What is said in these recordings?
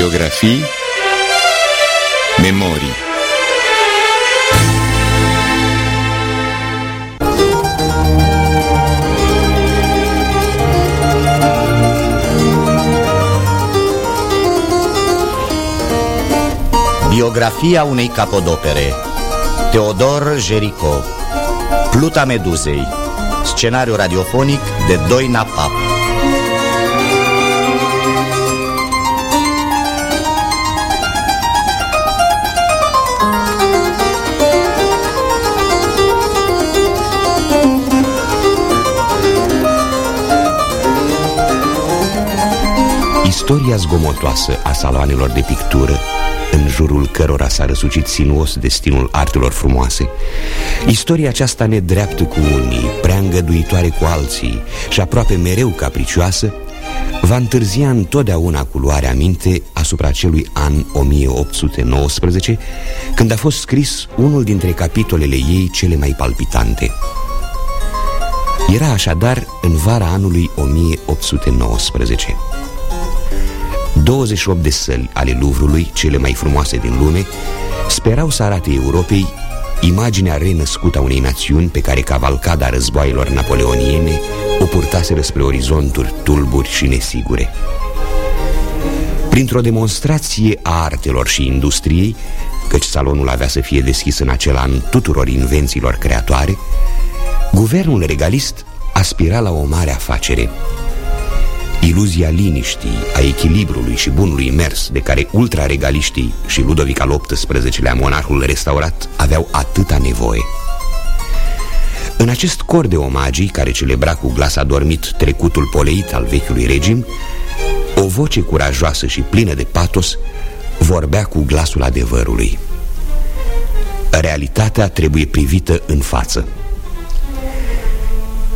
Biografii Memorii. Biografia unei capodopere. Teodor Jerico Pluta Meduzei. Scenariu radiofonic de Doina Pap Istoria zgomotoasă a saloanelor de pictură în jurul cărora s-a răsucit sinuos destinul artelor frumoase. Istoria aceasta nedreaptă cu unii, prea îngăduitoare cu alții și aproape mereu capricioasă Va întârzia întotdeauna cu luarea minte asupra celui an 1819 Când a fost scris unul dintre capitolele ei cele mai palpitante. Era așadar în vara anului 1819 28 de săli ale Luvrului, cele mai frumoase din lume, sperau să arate Europei imaginea renăscută a unei națiuni pe care cavalcada războaielor napoleoniene o purtaseră spre orizonturi tulburi și nesigure. Printr-o demonstrație a artelor și industriei, căci salonul avea să fie deschis în acel an tuturor invențiilor creatoare, guvernul regalist aspira la o mare afacere – Iluzia liniștii, a echilibrului și bunului mers de care ultraregaliștii și Ludovic al XVIII-lea, monarhul restaurat, aveau atâta nevoie. În acest cor de omagii care celebra cu glas adormit trecutul poleit al vechiului regim, o voce curajoasă și plină de patos vorbea cu glasul adevărului. Realitatea trebuie privită în față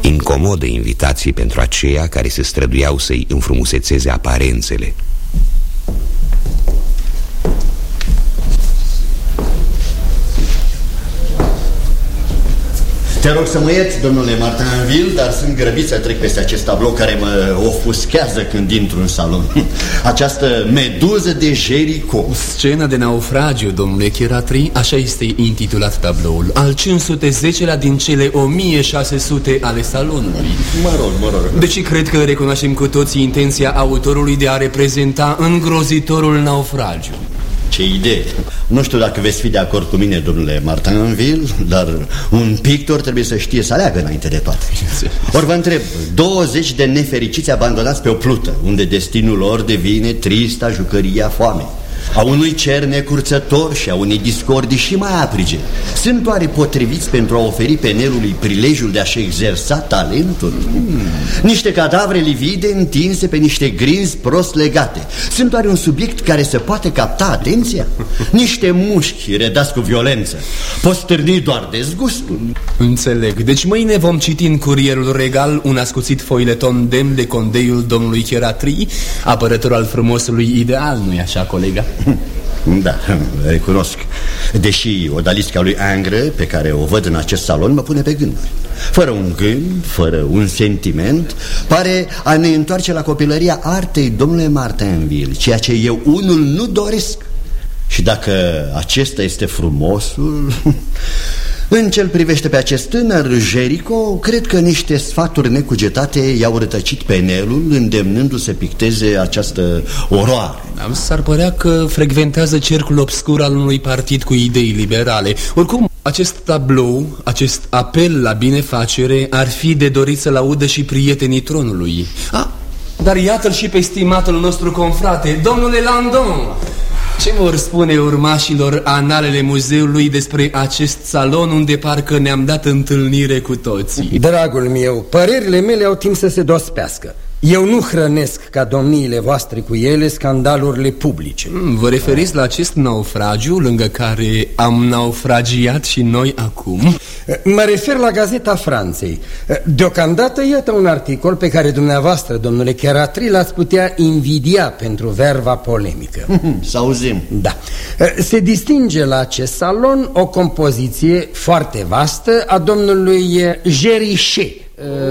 incomodă invitație pentru aceia care se străduiau să-i înfrumusețeze aparențele. Te rog să mă ierți, domnule Martinville, dar sunt grăbit să trec peste acest tablou care mă ofuschează când intru în salon. Această meduză de Jericho. Scena de naufragiu, domnule Chiratri, așa este intitulat tabloul. Al 510-lea din cele 1600 ale salonului. Mă rog, mă rog. Deci cred că recunoaștem cu toții intenția autorului de a reprezenta îngrozitorul naufragiu. Ce idee! Nu știu dacă veți fi de acord cu mine, domnule Martinville, dar un pictor trebuie să știe să aleagă înainte de toate. Ori vă întreb, 20 de nefericiți abandonați pe o plută, unde destinul lor devine trista jucăria foamei a unui cer necurțător și a unei discordii și mai aprige. Sunt oare potriviți pentru a oferi penelului prilejul de a-și exersa talentul? Hmm. Niște cadavre livide întinse pe niște grinzi prost legate. Sunt oare un subiect care se poate capta atenția? Niște mușchi redați cu violență. Poți stârni doar dezgustul. Înțeleg. Deci mâine vom citi în curierul regal un ascuțit foileton demn de condeiul domnului Cheratri, apărător al frumosului ideal, nu-i așa, colega? Da, recunosc. Deși odalisca lui Angre Pe care o văd în acest salon Mă pune pe gânduri. Fără un gând, fără un sentiment Pare a ne întoarce la copilăria artei Domnule Martinville Ceea ce eu unul nu doresc. Și dacă acesta este frumosul În cel privește pe acest tânăr, Jerico, cred că niște sfaturi necugetate i-au rătăcit pe Nelul, îndemnându-se să picteze această oroare. S-ar părea că frecventează cercul obscur al unui partid cu idei liberale. Oricum, acest tablou, acest apel la binefacere, ar fi de dorit să-l audă și prietenii tronului. Ah, dar iată-l și pe stimatul nostru confrate, domnule Landon! Ce vor spune urmașilor analele muzeului despre acest salon unde parcă ne-am dat întâlnire cu toții? Dragul meu, părerile mele au timp să se dospească. Eu nu hrănesc ca domniile voastre cu ele scandalurile publice. Hmm, Vă referiți la acest naufragiu lângă care am naufragiat și noi acum? Mă refer la Gazeta Franței. Deocamdată iată un articol pe care dumneavoastră, domnule Cheratri, l-ați putea invidia pentru verva polemică. Să auzim. Da. Se distinge la acest salon o compoziție foarte vastă a domnului Gerichet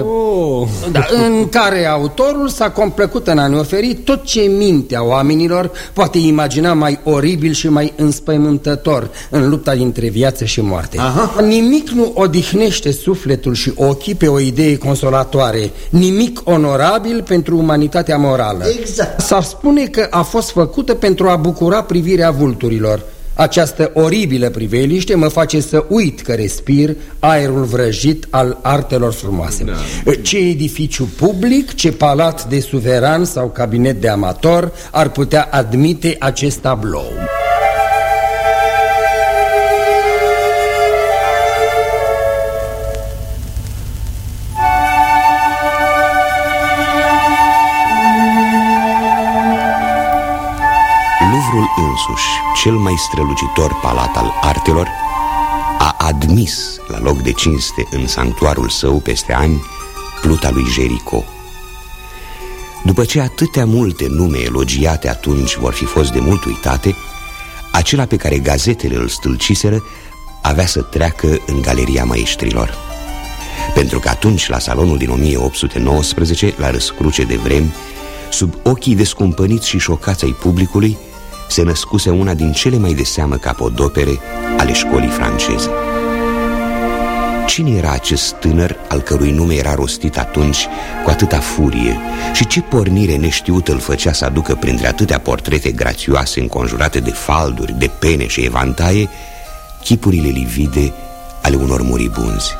oh. da, în care autorul s-a complăcut în a ne oferi tot ce mintea oamenilor poate imagina mai oribil și mai înspăimântător în lupta dintre viață și moarte. Aha. Nimic nu odihnește sufletul și ochii pe o idee consolatoare, nimic onorabil pentru umanitatea morală. Exact. S-ar spune că a fost făcută pentru a bucura privirea vulturilor. Această oribilă priveliște mă face să uit că respir aerul vrăjit al artelor frumoase. Da. Ce edificiu public, ce palat de suveran sau cabinet de amator ar putea admite acest tablou? Însuși, cel mai strălucitor palat al artelor, a admis la loc de cinste în sanctuarul său peste ani pluta lui Jerico. După ce atâtea multe nume elogiate atunci vor fi fost de mult uitate, acela pe care gazetele îl stâlciseră avea să treacă în galeria maestrilor. Pentru că atunci, la salonul din 1819, la răscruce de vremi, sub ochii descumpăniți și șocați ai publicului, se născuse una din cele mai de seamă capodopere ale școlii franceze. Cine era acest tânăr al cărui nume era rostit atunci cu atâta furie și ce pornire neștiută îl făcea să aducă printre atâtea portrete grațioase înconjurate de falduri, de pene și evantaie chipurile livide ale unor muribunzi?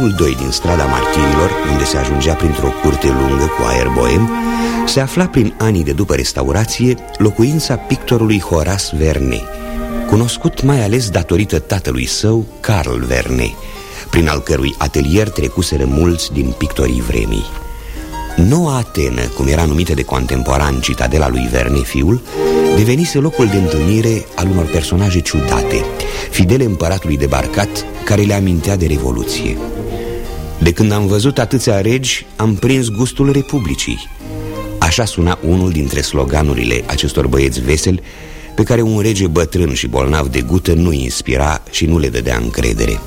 Numărul 2 din strada Martirilor, unde se ajungea printr-o curte lungă cu aer boem, se afla prin anii de după restaurație locuința pictorului Horace Vernet, cunoscut mai ales datorită tatălui său, Carl Vernet, prin al cărui atelier trecuseră mulți din pictorii vremii. Noua Atenă, cum era numită de contemporan citadela lui Verne fiul, devenise locul de întâlnire al unor personaje ciudate, fidele împăratului debarcat, care le amintea de Revoluție. De când am văzut atâția regi, am prins gustul Republicii. Așa suna unul dintre sloganurile acestor băieți veseli, pe care un rege bătrân și bolnav de gută nu inspira și nu le dădea încredere.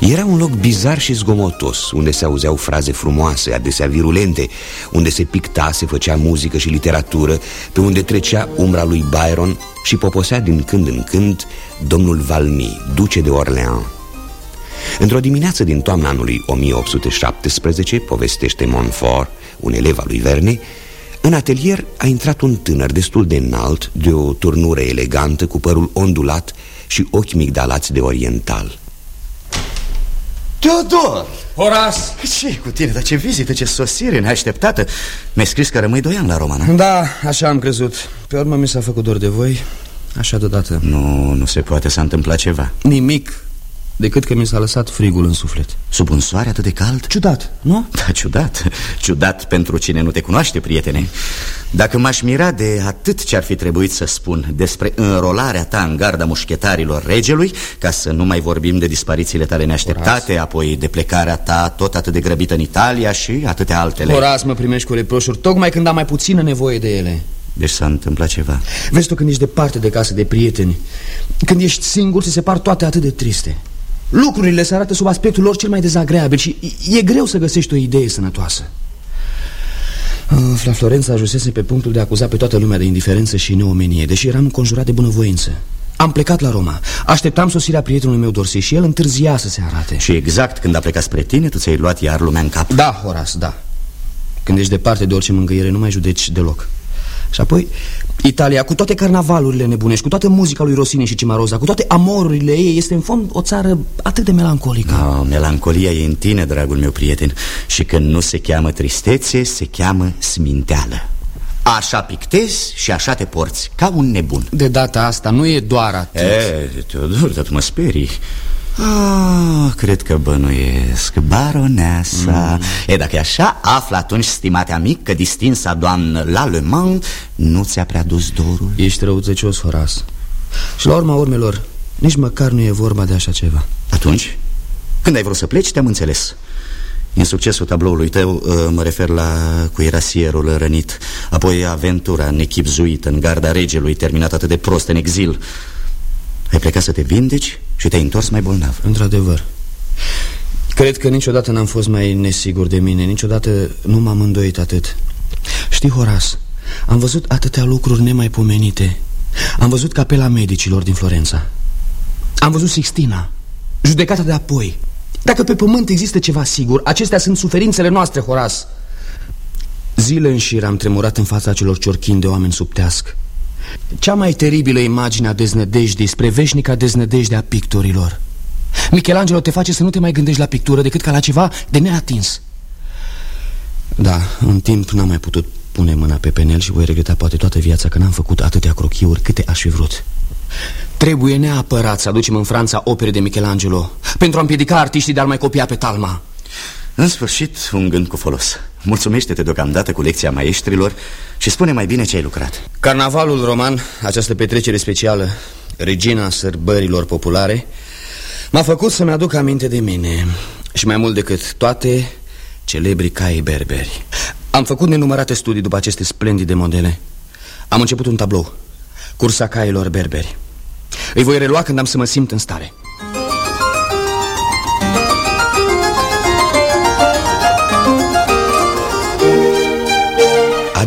Era un loc bizar și zgomotos, unde se auzeau fraze frumoase, adesea virulente, unde se picta, se făcea muzică și literatură, pe unde trecea umbra lui Byron și poposea din când în când domnul Valmy, duce de Orleans. Într-o dimineață din toamna anului 1817, povestește Montfort, un elev al lui Verne, în atelier a intrat un tânăr destul de înalt, de o turnură elegantă, cu părul ondulat și ochi migdalați de oriental. Teodor! Horas! ce cu tine? Dar ce vizită, ce sosire neașteptată Mi-ai scris că rămâi doi ani la Roma, nu? Da, așa am crezut Pe urmă mi s-a făcut dor de voi Așa deodată Nu, nu se poate, s-a întâmplat ceva Nimic Decât că mi s-a lăsat frigul în suflet. Sub un soare atât de cald? Ciudat, nu? Da, ciudat. Ciudat pentru cine nu te cunoaște, prietene. Dacă m-aș mira de atât ce ar fi trebuit să spun Despre înrolarea ta în garda mușchetarilor regelui Ca să nu mai vorbim de disparițiile tale neașteptate Horas. Apoi de plecarea ta tot atât de grăbită în Italia și atâtea altele. Horas, mă primești cu reproșuri Tocmai când am mai puțină nevoie de ele. Deci s-a întâmplat ceva. Vezi tu când ești departe de casă de prieteni. Când ești singur, ți se par toate atât de triste Lucrurile se arată sub aspectul lor cel mai dezagreabil și e greu să găsești o idee sănătoasă. La Florența ajunsese pe punctul de a acuza pe toată lumea de indiferență și neomenie, deși eram înconjurat de bunăvoință. Am plecat la Roma. Așteptam sosirea prietenului meu Dorsey și el întârzia să se arate. Și exact când a plecat spre tine, tu ți-ai luat iar lumea în cap. Da, Horas, da. Când ești departe de orice mângâiere, nu mai judeci deloc. Și apoi Italia, cu toate carnavalurile nebunești, cu toată muzica lui Rossini și Cimaroza, cu toate amorurile ei, este în fond o țară atât de melancolică. No, melancolia e în tine, dragul meu prieten, și când nu se cheamă tristețe, se cheamă sminteală. Așa pictezi și așa te porți, ca un nebun. De data asta nu e doar atât. E, Teodor, dar tu mă sperii. Ah, cred că bănuiesc Baroneasa. Mm. E, dacă e așa, află atunci, stimate amic Că distinsa doamnă Lallemand Nu ți-a prea dus dorul? Ești răuțăcios, Horas Și la urma urmelor, nici măcar nu e vorba de așa ceva. Atunci, când ai vrut să pleci, te-am înțeles. În succesul tabloului tău uh, mă refer la cuirasierul rănit Apoi aventura nechipzuită în garda regelui Terminat atât de prost în exil Ai plecat să te vindeci și te-ai întors mai bolnav. Într-adevăr. Cred că niciodată n-am fost mai nesigur de mine. Niciodată nu m-am îndoit atât. Știi, Horas, am văzut atâtea lucruri nemaipomenite. Am văzut capela medicilor din Florența. Am văzut Sixtina Judecata de apoi. Dacă pe pământ există ceva sigur, acestea sunt suferințele noastre, Horas. Zile în șir am tremurat în fața celor ciorchini de oameni subtească. Cea mai teribilă imagine a deznădejdii spre veșnica deznădejde a pictorilor. Michelangelo te face să nu te mai gândești la pictură decât ca la ceva de neatins. Da, în timp n-am mai putut pune mâna pe penel și voi regreta poate toată viața că n-am făcut atâtea crochiuri câte aș fi vrut. Trebuie neapărat să aducem în Franța opere de Michelangelo Pentru a împiedica artiștii de a mai copia pe Talma În sfârșit, un gând cu folos. Mulțumește-te deocamdată cu lecția maestrilor Și spune mai bine ce ai lucrat. Carnavalul roman, această petrecere specială Regina sărbărilor populare M-a făcut să-mi aduc aminte de mine Și mai mult decât toate Celebri cai berberi. Am făcut nenumărate studii după aceste splendide modele. Am început un tablou Cursa cailor berberi. Îi voi relua când am să mă simt în stare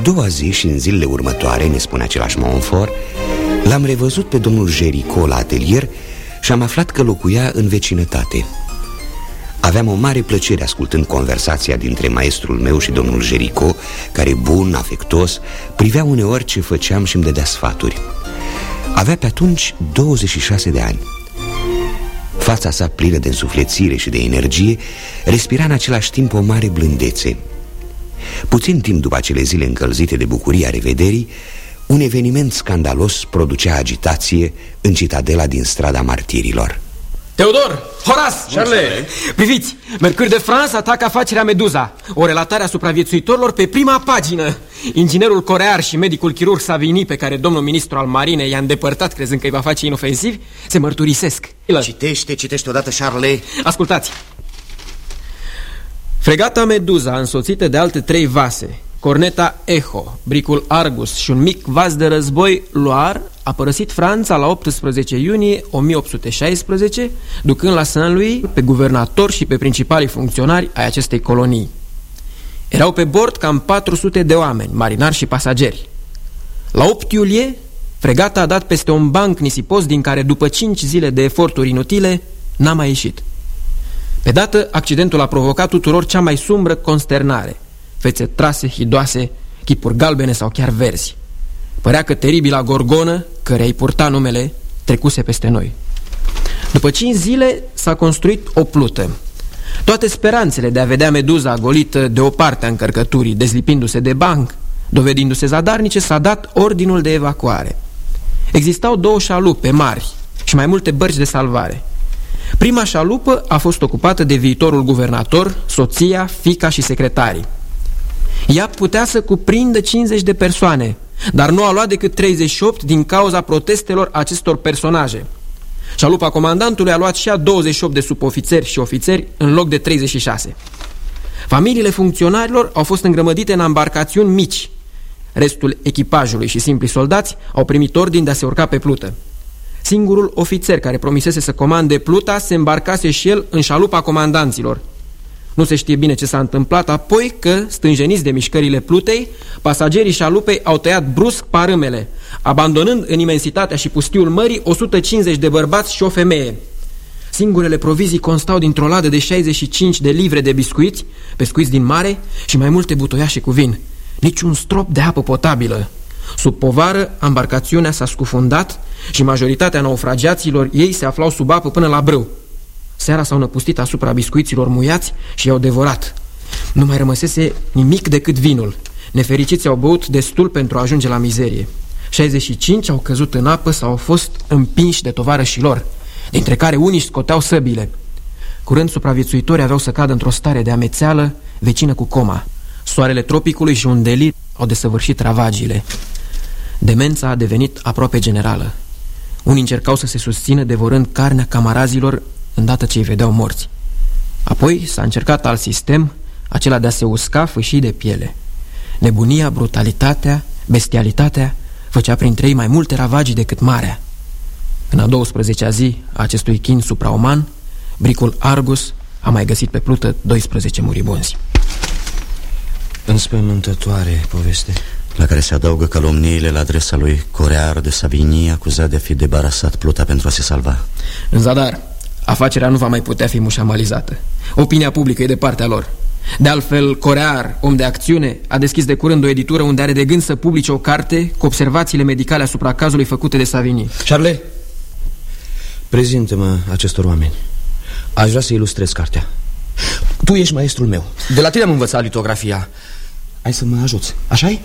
doua zi și în zilele următoare, ne spune același Monfort L-am revăzut pe domnul Jerico la atelier și am aflat că locuia în vecinătate. Aveam o mare plăcere ascultând conversația dintre maestrul meu și domnul Jerico Care, bun, afectos, privea uneori ce făceam și îmi dădea sfaturi. Avea pe atunci 26 de ani. Fața sa plină de însuflețire și de energie Respira în același timp o mare blândețe Puțin timp după acele zile încălzite de bucuria revederii Un eveniment scandalos producea agitație în citadela din strada martirilor Teodor! Horas! Charles! Priviți! Mercur de France atacă afacerea Meduza O relatare a supraviețuitorilor pe prima pagină Inginerul corear și medicul chirurg Savini Pe care domnul ministru al marinei i-a îndepărtat Crezând că îi va face inofensiv Se mărturisesc Citește, citește odată, Charles Ascultați Fregata Meduza, însoțită de alte trei vase Corneta Echo, bricul Argus și un mic vas de război Loar a părăsit Franța la 18 iunie 1816, ducând la Saint-Louis pe guvernator și pe principalii funcționari ai acestei colonii. Erau pe bord cam 400 de oameni, marinari și pasageri. La 8 iulie, fregata a dat peste un banc nisipos din care, după 5 zile de eforturi inutile, n-a mai ieșit. Pe dată, accidentul a provocat tuturor cea mai sumbră consternare. Fețe trase, hidoase, chipuri galbene sau chiar verzi. Părea că teribila gorgonă, care îi purta numele, trecuse peste noi. După cinci zile s-a construit o plută. Toate speranțele de a vedea meduza golită de o parte a încărcăturii, dezlipindu-se de banc, dovedindu-se zadarnice, s-a dat ordinul de evacuare. Existau două șalupe mari și mai multe bărci de salvare. Prima șalupă a fost ocupată de viitorul guvernator, soția, fica și secretarii. Ea putea să cuprindă 50 de persoane, dar nu a luat decât 38 din cauza protestelor acestor personaje. Șalupa comandantului a luat și a 28 de subofițeri și ofițeri în loc de 36. Familiile funcționarilor au fost îngrămădite în embarcațiuni mici. Restul echipajului și simpli soldați au primit ordin de a se urca pe plută. Singurul ofițer care promisese să comande pluta se îmbarcase și el în șalupa comandanților – nu se știe bine ce s-a întâmplat, apoi că, stânjeniți de mișcările plutei, pasagerii șalupei au tăiat brusc parâmele, abandonând în imensitatea și pustiul mării 150 de bărbați și o femeie. Singurele provizii constau dintr-o ladă de 65 de livre de biscuiți, pescuiți din mare și mai multe butoiașe cu vin. Niciun strop de apă potabilă. Sub povară, embarcațiunea s-a scufundat și majoritatea naufragiaților ei se aflau sub apă până la brâu. Seara s-au năpustit asupra biscuiților muiați și i-au devorat. Nu mai rămăsese nimic decât vinul. Nefericiții au băut destul pentru a ajunge la mizerie. 65 au căzut în apă sau au fost împinși de tovarășii lor. dintre care unii își scoteau săbile. Curând, supraviețuitorii aveau să cadă într-o stare de amețeală vecină cu coma. Soarele tropicului și un delit au desăvârșit ravagile. Demența a devenit aproape generală. Unii încercau să se susțină devorând carnea camarazilor îndată ce îi vedeau morți. Apoi s-a încercat alt sistem, acela de a se usca fâșii de piele. Nebunia, brutalitatea, bestialitatea făcea printre ei mai multe ravagii decât marea. În a 12-a zi a acestui chin supraoman, bricul Argus a mai găsit pe plută 12 muribunzi. Înspăimântătoare poveste La care se adaugă calomniile la adresa lui Corear de Savigny Acuzat de a fi debarasat pluta pentru a se salva În zadar, afacerea nu va mai putea fi mușamalizată Opinia publică e de partea lor de altfel, Corear, om de acțiune, a deschis de curând o editură unde are de gând să publice o carte cu observațiile medicale asupra cazului făcute de Savigny. Charles, prezintă-mă acestor oameni. Aș vrea să ilustrez cartea. Tu ești maestrul meu. De la tine am învățat litografia. Hai să mă ajuți, așa -i?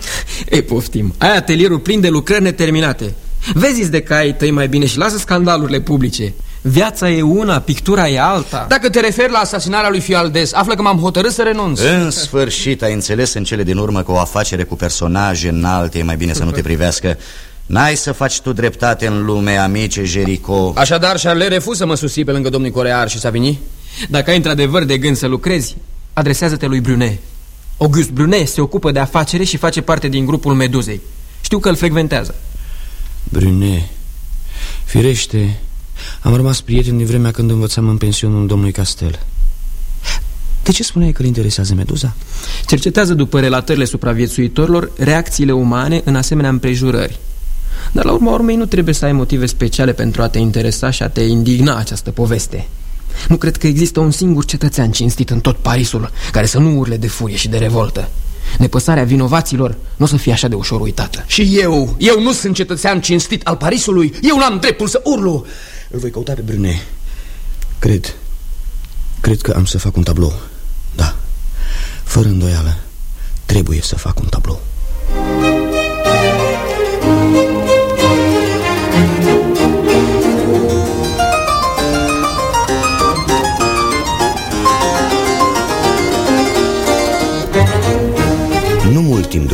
Ei, poftim. Ai atelierul plin de lucrări neterminate. Vezi de cai tăi mai bine și lasă scandalurile publice. Viața e una, pictura e alta Dacă te referi la asasinarea lui Fialdez Află că m-am hotărât să renunț În sfârșit ai înțeles în cele din urmă Că o afacere cu personaje înalte E mai bine să nu te privească N-ai să faci tu dreptate în lume, amice Jerico Așadar, Charles refuz să mă susții pe lângă domnul Corear și Savigny? Dacă ai într-adevăr de gând să lucrezi Adresează-te lui Brunet August Brunet se ocupă de afacere și face parte din grupul Meduzei. Știu că îl frecventează. Brunet Firește, am rămas prieten din vremea când învățam în pensionul domnului Castel. De ce spuneai că îl interesează Meduza? Cercetează după relatările supraviețuitorilor reacțiile umane în asemenea împrejurări. Dar la urma urmei nu trebuie să ai motive speciale pentru a te interesa și a te indigna această poveste Nu cred că există un singur cetățean cinstit în tot Parisul care să nu urle de furie și de revoltă. Nepăsarea vinovaților nu o să fie așa de ușor uitată. Și eu, eu nu sunt cetățean cinstit al Parisului Eu n-am dreptul să urlu. Îl voi căuta pe Brunet Cred Cred că am să fac un tablou. Da Fără îndoială Trebuie să fac un tablou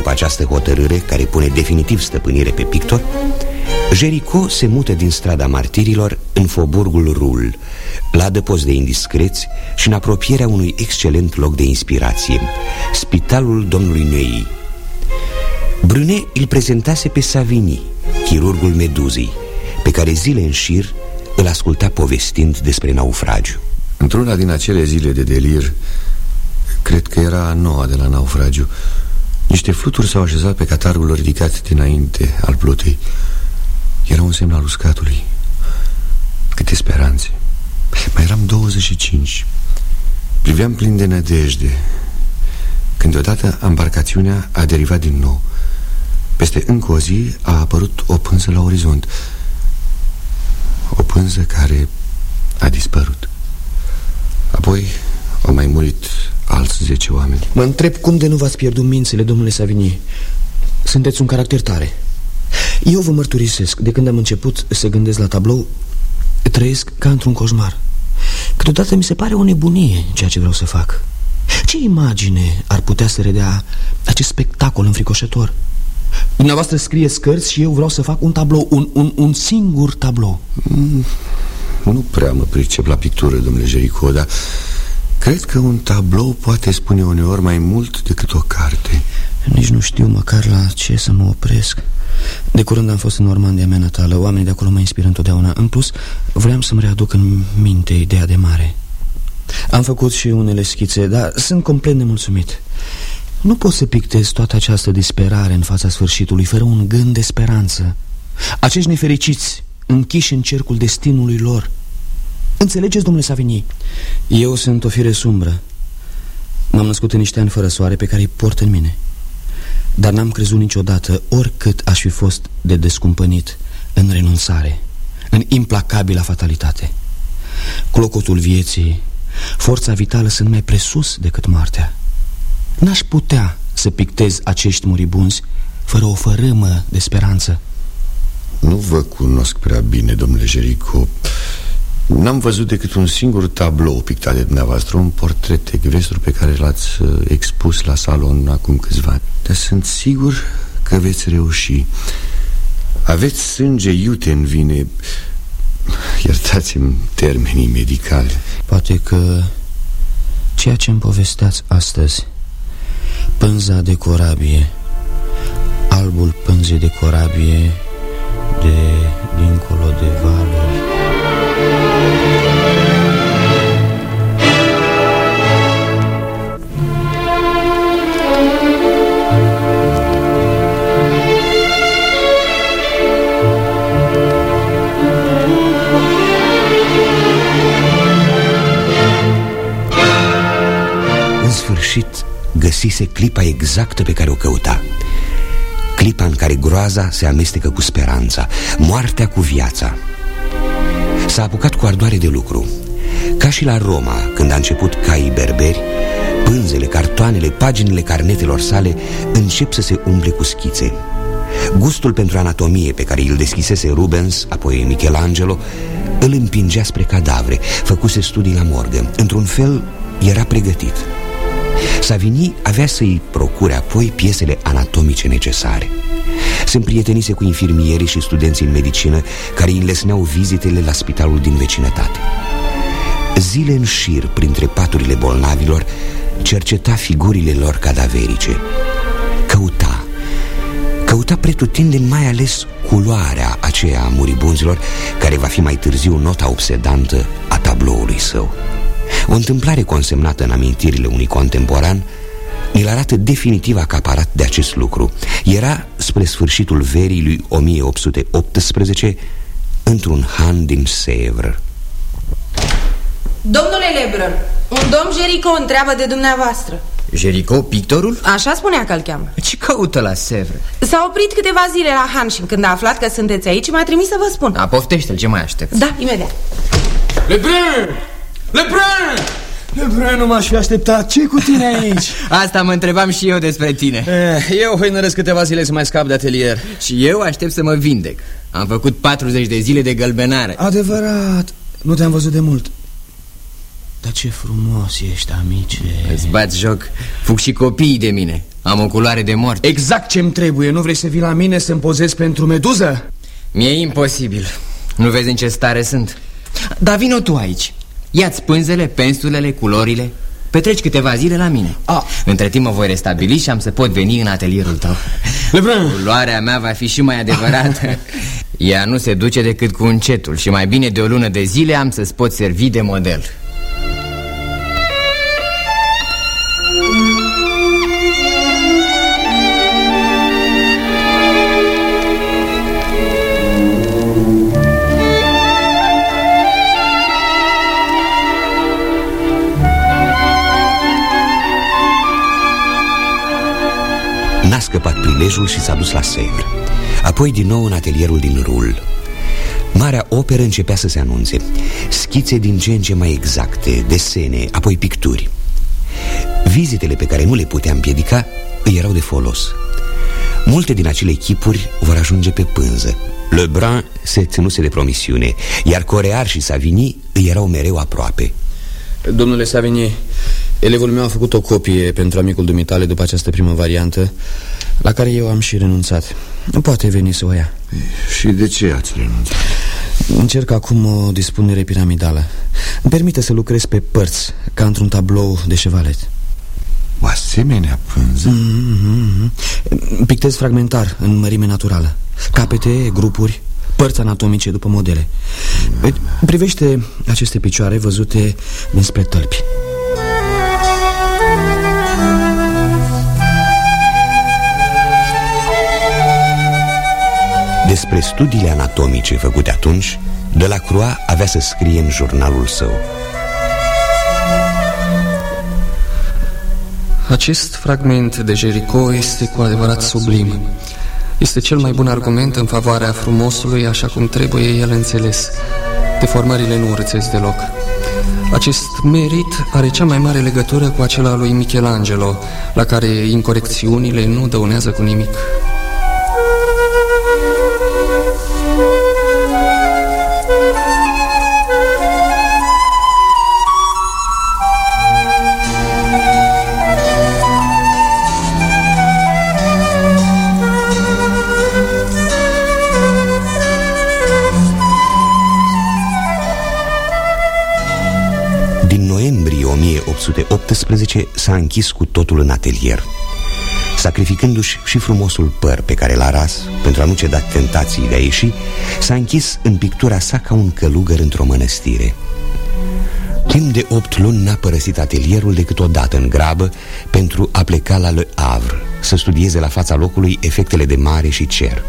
după această hotărâre Care pune definitiv stăpânire pe pictor Jerico se mută din strada martirilor în foburgul Rul, la adăpost de indiscreți și în apropierea unui excelent loc de inspirație, spitalul domnului Nei. Brunet îl prezentase pe Savini, chirurgul Meduzei, pe care zile în șir îl asculta povestind despre naufragiu. Într-una din acele zile de delir, cred că era a noua de la naufragiu, niște fluturi s-au așezat pe catargul ridicat dinainte al plutei. Era un semn al uscatului. Câte speranțe. Mai eram 25 Priveam plin de nădejde Când deodată embarcațiunea a derivat din nou. Peste încă o zi a apărut o pânză la orizont. O pânză care a dispărut. Apoi au mai murit alți zece oameni Mă întreb cum de nu v-ați pierdut mințele, domnule Savigny Sunteți un caracter tare eu vă mărturisesc, de când am început să gândesc la tablou, trăiesc ca într-un coșmar. Câteodată mi se pare o nebunie ceea ce vreau să fac. Ce imagine ar putea să redea acest spectacol înfricoșător? Dumneavoastră scrie cărți și eu vreau să fac un tablou, un, un, un singur tablou. Mm, nu prea mă pricep la pictură, domnule Jerico, dar cred că un tablou poate spune uneori mai mult decât o carte. Nici nu știu măcar la ce să mă opresc. De curând am fost în Normandia mea natală. Oamenii de acolo mă inspiră întotdeauna. În plus, vreau să-mi readuc în minte ideea de mare. Am făcut și unele schițe Dar sunt complet nemulțumit. Nu pot să pictez toată această disperare În fața sfârșitului Fără un gând de speranță. Acești nefericiți Închiși în cercul destinului lor Înțelegeți, domnule Savigny? Eu sunt o fire sumbră M-am născut în niște ani fără soare Pe care îi port în mine dar n-am crezut niciodată, oricât aș fi fost de descumpănit, în renunțare, în implacabilă fatalitate. Clocotul vieții, forța vitală sunt mai presus decât moartea. N-aș putea să pictez acești muribunzi fără o fărâmă de speranță. Nu vă cunosc prea bine, domnule Jerico. N-am văzut decât un singur tablou pictat de dumneavoastră Un portret ecvestru pe care l-ați uh, expus la salon acum câțiva ani. Dar sunt sigur că veți reuși. Aveți sânge iute în vine. Iertați-mi termenii medicale. Poate că ceea ce îmi povesteați astăzi Pânza de corabie Albul pânzei de corabie De sfârșit găsise clipa exactă pe care o căuta. Clipa în care groaza se amestecă cu speranța Moartea cu viața. S-a apucat cu ardoare de lucru. Ca și la Roma, când a început caii berberi Pânzele, cartoanele, paginile carnetelor sale Încep să se umple cu schițe. Gustul pentru anatomie pe care îl deschisese Rubens, apoi Michelangelo Îl împingea spre cadavre Făcuse studii la morgă. Într-un fel era pregătit Savini avea să-i procure apoi piesele anatomice necesare. Se împrietenise cu infirmierii și studenții în medicină care îi înlesneau vizitele la spitalul din vecinătate. Zile în șir printre paturile bolnavilor cerceta figurile lor cadaverice. Căuta Căuta pretutindeni mai ales culoarea aceea a muribunzilor Care va fi mai târziu nota obsedantă a tabloului său o întâmplare consemnată în amintirile unui contemporan îl arată definitiv acaparat de acest lucru Era spre sfârșitul verii lui 1818 Într-un han din Sèvres Domnule Lebrun, un domn Jerico întreabă de dumneavoastră Jerico, pictorul? Așa spunea că îl cheamă Ce caută la Sèvres? S-a oprit câteva zile la Han și când a aflat că sunteți aici m-a trimis să vă spun A, poftește-l, ce mai aștept? Da, imediat Lebrun! Lebrun! Lebrun, nu m-aș fi așteptat. ce cu tine aici? Asta mă întrebam și eu despre tine. Eh, Eu hăinăresc câteva zile să mai scap de atelier. Și eu aștept să mă vindec. Am făcut 40 de zile de gălbenare. Adevărat, nu te-am văzut de mult. Dar ce frumos ești, amice. Îți bați joc. Fug și copiii de mine. Am o culoare de moarte Exact ce-mi trebuie. Nu vrei să vii la mine să-mi pozezi pentru meduză? Mi-e imposibil. Nu vezi în ce stare sunt. Dar vino tu aici Ia-ți pânzele, pensulele, culorile. Petreci câteva zile la mine. A. Între timp mă voi restabili și am să pot veni în atelierul tău. Lebrun! Culoarea mea va fi și mai adevărată. Ea nu se duce decât cu încetul Și mai bine de o lună de zile am să-ți pot servi de model N-a scăpat prilejul și s-a dus la Sèvres Apoi din nou în atelierul din Rul. Marea operă începea să se anunțe. Schițe din ce în ce mai exacte, desene, apoi picturi. Vizitele pe care nu le putea împiedica îi erau de folos. Multe din acele chipuri vor ajunge pe pânză. Lebrun se ținuse de promisiune Iar Corear și Savini îi erau mereu aproape. Domnule Savini, elevul meu a făcut o copie pentru amicul dumitale după această primă variantă La care eu am și renunțat Nu poate veni să o ia Și de ce ați renunțat? Încerc acum o dispunere piramidală Îmi permite să lucrez pe părți Ca într-un tablou de șevalet O asemenea pânză? mm -hmm. Pictez fragmentar, în mărime naturală Capete, grupuri, părți anatomice după modele da. Privește aceste picioare văzute dinspre tălpi Despre studiile anatomice făcute atunci De la Croix avea să scrie în jurnalul său. Acest fragment de Jericho este cu adevărat sublim. Este cel mai bun argument în favoarea frumosului așa cum trebuie el înțeles. Deformările nu urțesc deloc. Acest merit are cea mai mare legătură cu acela lui Michelangelo, la care incorecțiunile nu dăunează cu nimic. 1818 s-a închis cu totul în atelier Sacrificându-și și frumosul păr pe care l-a ras Pentru a nu ceda tentații de a ieși S-a închis în pictura sa ca un călugăr într-o mănăstire. Timp de opt luni n-a părăsit atelierul decât o dată în grabă Pentru a pleca la Le Havre Să studieze la fața locului efectele de mare și cer.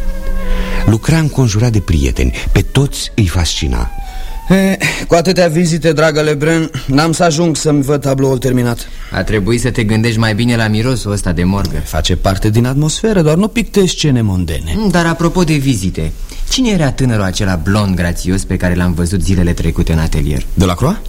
Lucra înconjurat de prieteni. Pe toți îi fascina E, cu atâtea vizite, dragă Lebren, n-am să ajung să-mi văd tabloul terminat. A trebuit să te gândești mai bine la mirosul ăsta de morgă. Face parte din atmosferă, doar nu pictezi scene mondene. Mm, Dar apropo de vizite Cine era tânărul acela blond grațios pe care l-am văzut zilele trecute în atelier? De la Croa?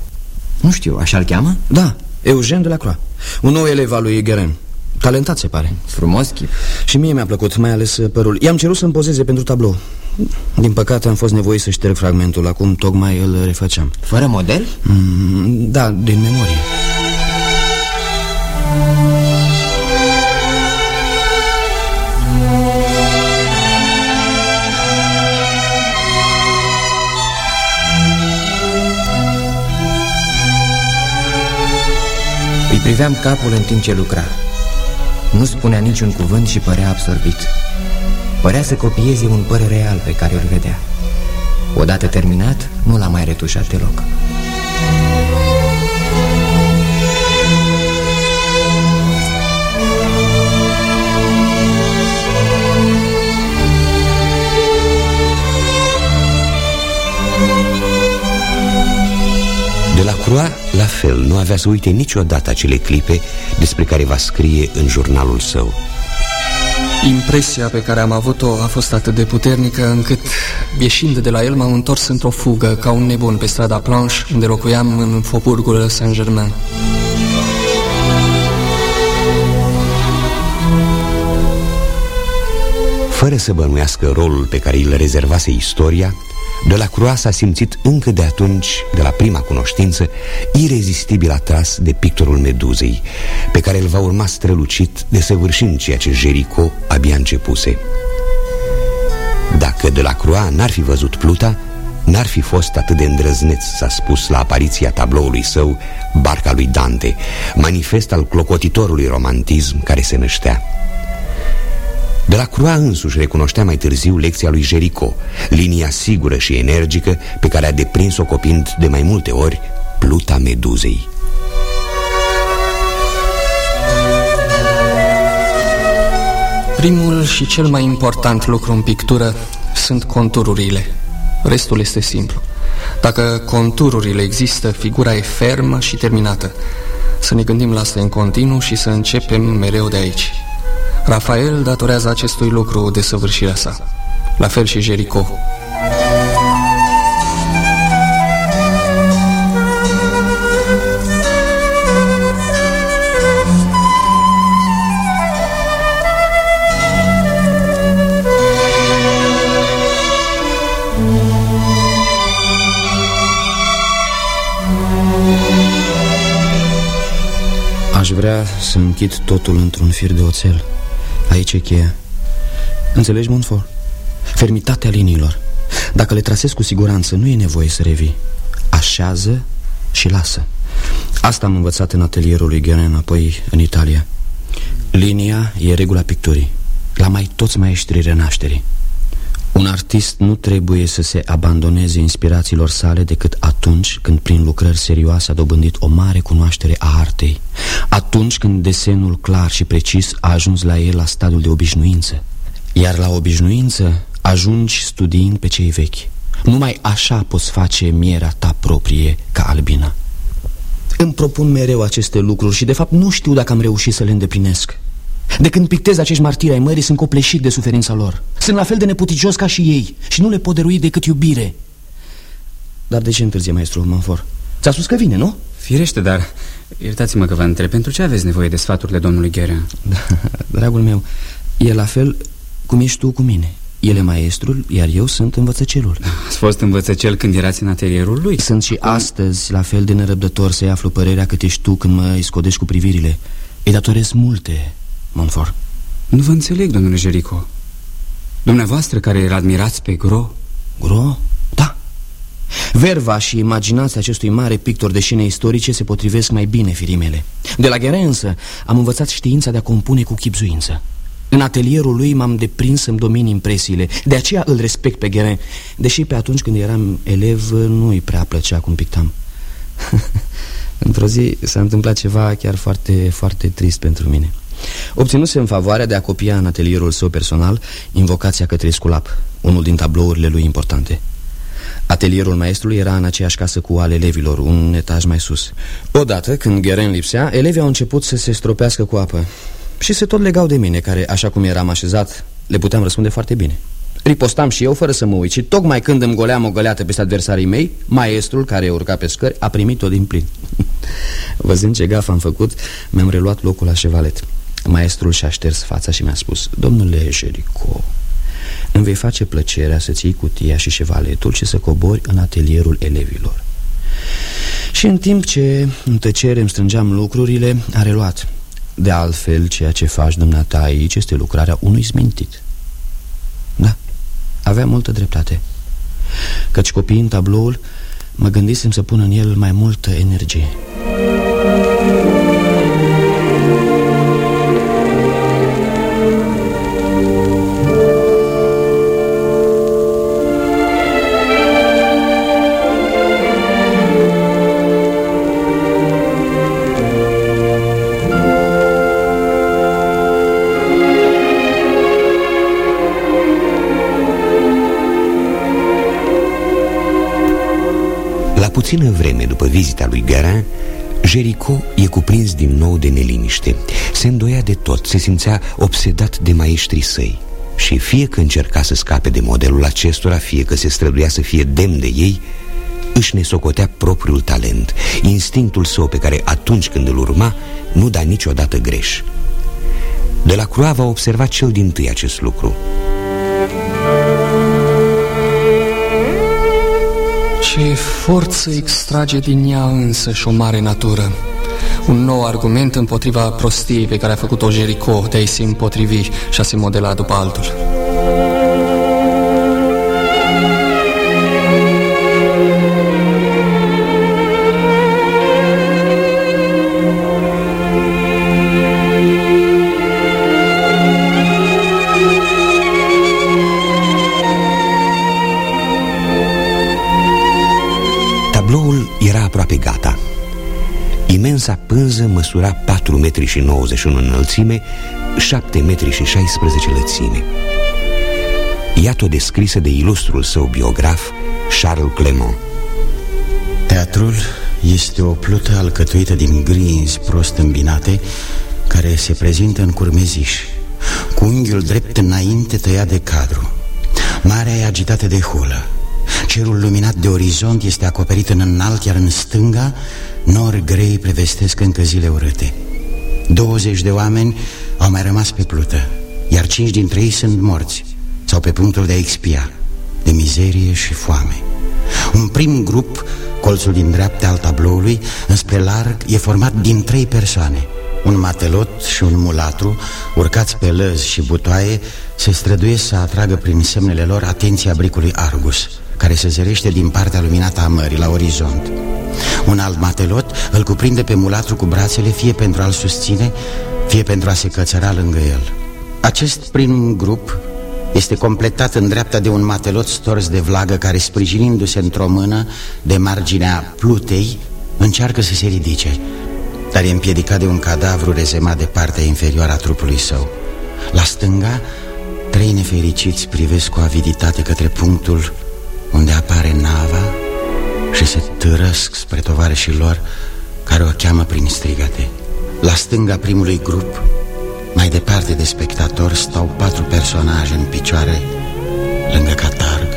Nu știu, așa-l cheamă? Da, Eugen de la Croa Un nou elev al lui Guerin. Talentat se pare. Frumos chip. Și mie mi-a plăcut, mai ales părul. I-am cerut să-mi pozeze pentru tablou din păcate am fost nevoit să șterg fragmentul. Acum tocmai îl refăceam. Fără model? Mm, da, din memorie. Îi priveam capul în timp ce lucra. Nu spunea niciun cuvânt și părea absorbit Părea să copieze un păr real pe care îl vedea Odată terminat, nu l-a mai retușat deloc De la Croix, la fel, nu avea să uite niciodată acele clipe despre care va scrie în jurnalul său. Impresia pe care am avut-o a fost atât de puternică încât, ieșind de la el, m-am întors într-o fugă ca un nebun pe strada Planche, unde locuiam în Faubourgul Saint-Germain. Fără să bănuiască rolul pe care îl rezervase istoria, de la Croa s-a simțit încă de atunci, de la prima cunoștință, irezistibil atras de pictorul meduzei, pe care îl va urma strălucit, desăvârșind ceea ce Jerico abia începuse. Dacă de la Croa n-ar fi văzut pluta, n-ar fi fost atât de îndrăzneț, s-a spus la apariția tabloului său, Barca lui Dante, manifest al clocotitorului romantism care se năștea. De la Croa însuși recunoștea mai târziu lecția lui Jerico, linia sigură și energică pe care a deprins-o copind de mai multe ori pluta meduzei. Primul și cel mai important lucru în pictură sunt contururile. Restul este simplu. Dacă contururile există, figura e fermă și terminată. Să ne gândim la asta în continuu și să începem mereu de aici. Rafael datorează acestui lucru de săvârșirea sa. La fel și Jericho. Aș vrea să închid totul într-un fir de oțel Aici e cheia. Înțelegi, Montfort? Fermitatea liniilor. Dacă le trasezi cu siguranță, nu e nevoie să revii. Așează și lasă. Asta am învățat în atelierul lui Guerin, apoi în Italia. Linia e regula picturii. La mai toți maestrii renașterii un artist nu trebuie să se abandoneze inspirațiilor sale decât atunci când prin lucrări serioase a dobândit o mare cunoaștere a artei. Atunci când desenul clar și precis a ajuns la el la stadiul de obișnuință. Iar la obișnuință ajungi studiind pe cei vechi. Numai așa poți face mierea ta proprie ca albina. Îmi propun mereu aceste lucruri și de fapt nu știu dacă am reușit să le îndeplinesc de când pictez acești martiri ai mării, sunt copleșit de suferința lor. Sunt la fel de neputincios ca și ei și nu le pot dărui decât iubire. Dar de ce întârzie, maestru Manfor? Ți-a spus că vine, nu? Firește, dar iertați-mă că vă întreb, pentru ce aveți nevoie de sfaturile domnului Gherea? Da, dragul meu, e la fel cum ești tu cu mine. El e maestrul, iar eu sunt învățăcelul Ați fost învățăcel când erați în atelierul lui? Sunt și astăzi la fel de nerăbdător să-i aflu părerea cât ești tu când mă scodești cu privirile Îi datorez multe Montfort Nu vă înțeleg, domnule Jerico Dumneavoastră care îl admirați pe Gro? Gro? Da. Verva și imaginația acestui mare pictor de scene istorice se potrivesc mai bine firimele De la Ghere însă am învățat știința de a compune cu chipzuință. În atelierul lui m-am deprins să-mi domin impresiile. De aceea îl respect pe Ghere Deși pe atunci când eram elev nu-i prea plăcea cum pictam. Într-o zi s-a întâmplat ceva chiar foarte, foarte trist pentru mine Obținusem favoarea de a copia în atelierul său personal Invocația către Sculap Unul din tablourile lui importante. Atelierul maestrului era în aceeași casă cu al elevilor, un etaj mai sus. Odată, când Gheren lipsea, elevii au început să se stropească cu apă. Și se tot legau de mine, care, așa cum eram așezat, le puteam răspunde foarte bine. Ripostam și eu fără să mă uit și tocmai când îmi goleam o găleată peste adversarii mei Maestrul, care urca pe scări, a primit-o din plin. Văzând ce gaf am făcut, mi-am reluat locul la șevalet Maestrul și-a șters fața și mi-a spus Domnule Jerico, îmi vei face plăcerea să ții cutia și șevaletul și să cobori în atelierul elevilor. Și în timp ce în tăcere îmi strângeam lucrurile, a reluat. De altfel, ceea ce faci dumneata aici este lucrarea unui smintit. Da, avea multă dreptate. Căci copiind tabloul, mă gândisem să pun în el mai multă energie puțină vreme după vizita lui Garin, Jericho e cuprins din nou de neliniște. Se îndoia de tot, se simțea obsedat de maestrii săi. Și fie că încerca să scape de modelul acestora Fie că se străduia să fie demn de ei Își nesocotea propriul talent Instinctul său pe care atunci când îl urma Nu da niciodată greș. De la Cruava a observat cel din tâi acest lucru Ce forță extrage din ea însă și o mare natură un nou argument împotriva prostiei pe care a făcut-o Jericho de a-i se împotrivi și a se modela după altul. Imensa pânză măsura 4 metri și 91 înălțime, 7 metri și 16 lățime. Iată-o descrisă de ilustrul său biograf, Charles Clement. Teatrul este o plută alcătuită din grinzi prost îmbinate care se prezintă în curmeziș, cu unghiul drept înainte tăiat de cadru. Marea e agitată de hulă. Cerul luminat de orizont este acoperit în înalt, iar în stânga Nori grei prevestesc încă zile urâte. 20 de oameni au mai rămas pe plută Iar cinci dintre ei sunt morți Sau pe punctul de a expia De mizerie și foame. Un prim grup, colțul din dreapta al tabloului Înspre larg, e format din trei persoane. Un matelot și un mulatru Urcați pe lăzi și butoaie Se străduiesc să atragă prin semnele lor Atenția bricului Argus Care se zărește din partea luminată a mării La orizont. Un alt matelot îl cuprinde pe mulatru cu brațele Fie pentru a-l susține, fie pentru a se cățăra lângă el. Acest prim grup este completat în dreapta de un matelot stors de vlagă Care, sprijinindu-se într-o mână de marginea plutei Încearcă să se ridice Dar e împiedicat de un cadavru rezemat de partea inferioară a trupului său. La stânga, trei nefericiți privesc cu aviditate către punctul unde apare nava și se târăsc spre tovarășii lor care o cheamă prin strigate. La stânga primului grup, mai departe de spectator, stau patru personaje în picioare lângă catarg,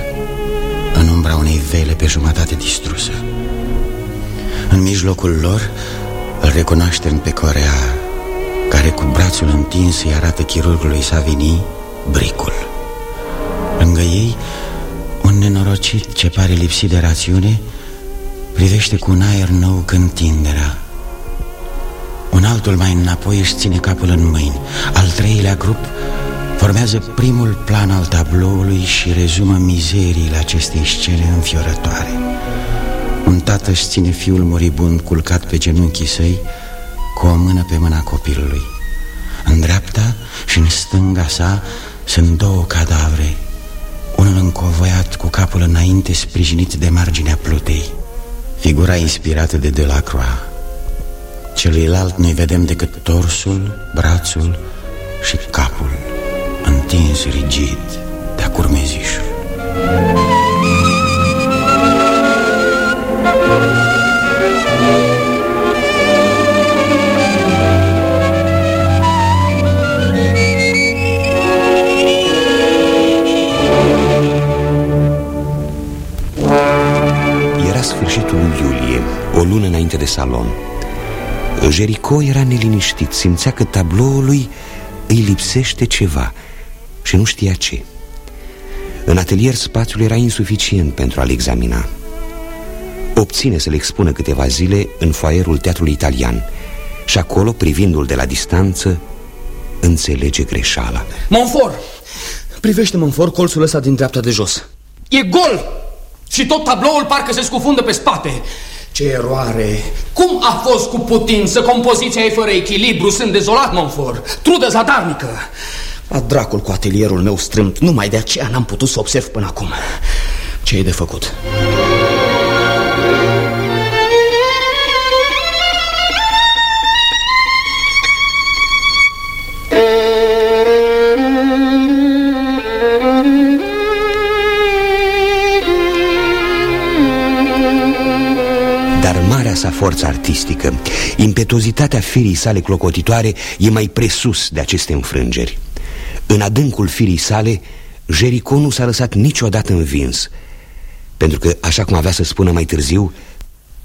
în umbra unei vele pe jumătate distrusă. În mijlocul lor îl recunoaștem pe Corea, care cu brațul întins îi arată chirurgului Savini bricul. Lângă ei, un nenorocit ce pare lipsit de rațiune Privește cu un aer nou tinderea Un altul mai înapoi își ține capul în mâini. Al treilea grup Formează primul plan al tabloului și rezumă mizeriile acestei scene înfiorătoare. Un tată își ține fiul moribund culcat pe genunchii săi Cu o mână pe mâna copilului. În dreapta și în stânga sa sunt două cadavre Unul încovoiat cu capul înainte sprijinit de marginea plutei. Figura inspirată de Delacroix. Celuilalt nu-i vedem decât torsul, brațul și capul Întins rigid de-a curmezișul o lună înainte de salon. Jerico era neliniștit, simțea că tabloului îi lipsește ceva și nu știa ce. În atelier spațiul era insuficient pentru a-l examina. Obține să le expună câteva zile în foaierul teatrului italian Și acolo, privindu-l de la distanță, înțelege greșeala. Monfor! Privește, Monfor, colțul ăsta din dreapta de jos. E gol! Și tot tabloul parcă se scufundă pe spate ce eroare! Cum a fost cu putință? Compoziția e fără echilibru, sunt dezolat, Monfor. Trudă zadarnică. A dracul cu atelierul meu strâmt, numai de aceea n-am putut să observ până acum. Ce e de făcut? Forță artistică, impetuozitatea firii sale clocotitoare e mai presus de aceste înfrângeri. În adâncul firii sale, Jericho nu s-a lăsat niciodată învins, pentru că, așa cum avea să spună mai târziu,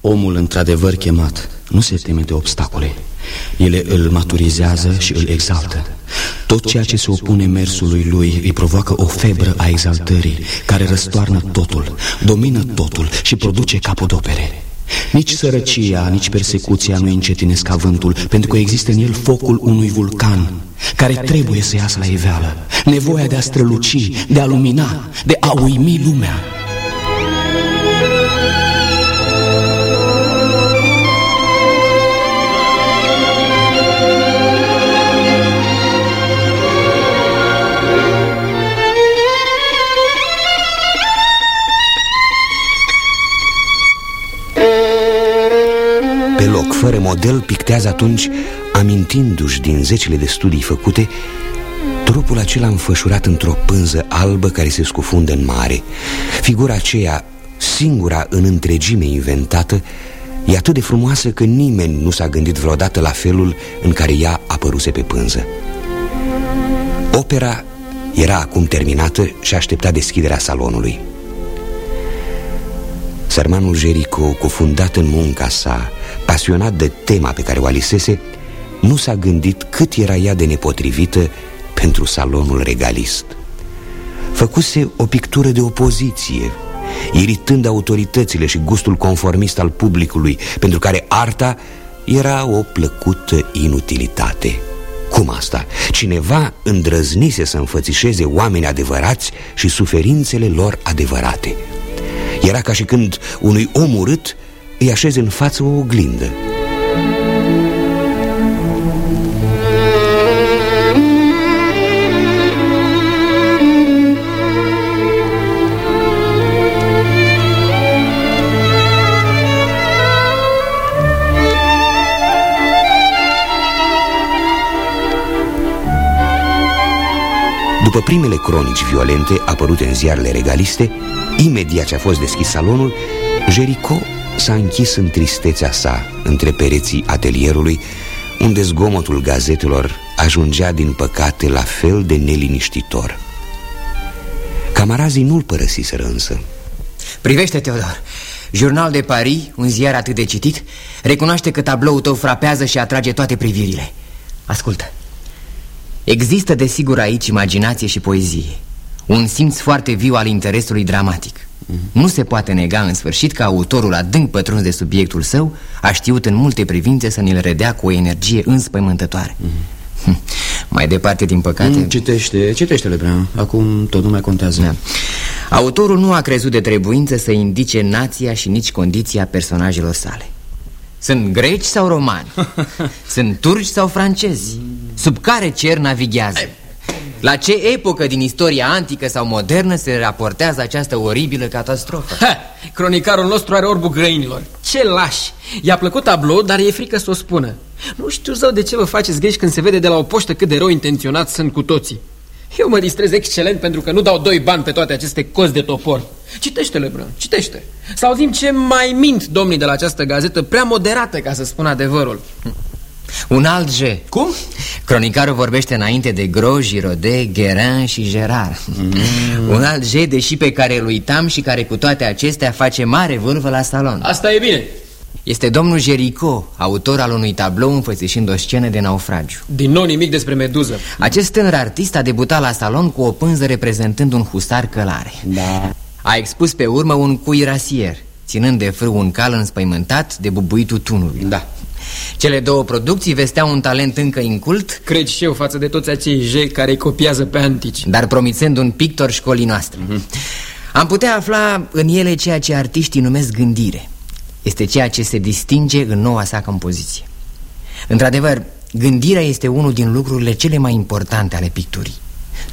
Omul într-adevăr chemat nu se teme de obstacole. Ele îl maturizează și îl exaltă. Tot ceea ce se opune mersului lui îi provoacă o febră a exaltării Care răstoarnă totul, domină totul și produce capodopere nici sărăcia, nici persecuția nu încetinesc avântul Pentru că există în el focul unui vulcan Care trebuie să iasă la iveală. Nevoia de a străluci, de a lumina, de a uimi lumea Pe loc, fără model, pictează atunci, amintindu-și din zecile de studii făcute, trupul acela înfășurat într-o pânză albă care se scufundă în mare. Figura aceea, singura în întregime inventată, e atât de frumoasă că nimeni nu s-a gândit vreodată la felul în care ea apăruse pe pânză. Opera era acum terminată și aștepta deschiderea salonului. Sărmanul Jerico, cufundat în munca sa, pasionat de tema pe care o alisese, nu s-a gândit cât era ea de nepotrivită pentru salonul regalist. Făcuse o pictură de opoziție, iritând autoritățile și gustul conformist al publicului, pentru care arta era o plăcută inutilitate. Cum asta? Cineva îndrăznise să înfățișeze oameni adevărați și suferințele lor adevărate. Era ca și când unui om urât îi așezi în față o oglindă. După primele cronici violente apărute în ziarele regaliste, imediat ce a fost deschis salonul, Jericho s-a închis în tristețea sa între pereții atelierului, unde zgomotul gazetelor ajungea din păcate la fel de neliniștitor. Camarazii nu-l părăsiseră însă. Privește, Teodor, Jurnal de Paris, un ziar atât de citit, recunoaște că tabloul tău frapează și atrage toate privirile. Ascultă. Există desigur aici imaginație și poezie Un simț foarte viu al interesului dramatic mm-hmm. Nu se poate nega în sfârșit că autorul adânc pătruns de subiectul său A știut în multe privințe să ne-l redea cu o energie înspăimântătoare mm-hmm. Mai departe, din păcate... Mm, citește, citește-le prea. Acum tot nu mai contează. Da. Autorul nu a crezut de trebuință să indice nația și nici condiția personajelor sale. Sunt greci sau romani? Sunt turci sau francezi? Sub care cer navighează? La ce epocă din istoria antică sau modernă se raportează această oribilă catastrofă? Ha, cronicarul nostru are orbul grăinilor. Ce lași! I-a plăcut tablou, dar e frică să o spună. Nu știu zău de ce vă faceți greci când se vede de la o poștă cât de rău intenționat sunt cu toții. Eu mă distrez excelent pentru că nu dau doi bani pe toate aceste cozi de topor. Citește, Lebrun, citește. Să auzim ce mai mint domnii de la această gazetă Prea moderată, ca să spun adevărul un alt G. Cum? Cronicarul vorbește înainte de Gros, Giraudet, Guerin și Gerard. Mm. Un alt G, deși pe care îl uitam și care cu toate acestea face mare vârfă la salon. Asta e bine. Este domnul Jerico, autor al unui tablou înfățișând o scenă de naufragiu. Din nou nimic despre meduză. Acest tânăr artist a debutat la salon cu o pânză reprezentând un husar călare. Da. A expus pe urmă un cuirasier Ținând de frâu un cal înspăimântat de bubuitul tunului. Da cele două producții vesteau un talent încă incult Cred și eu față de toți acei jei care îi copiază pe antici. Dar promițând un pictor școlii noastre. Mm -hmm. Am putea afla în ele ceea ce artiștii numesc gândire. Este ceea ce se distinge în noua sa compoziție. Într-adevăr, gândirea este unul din lucrurile cele mai importante ale picturii.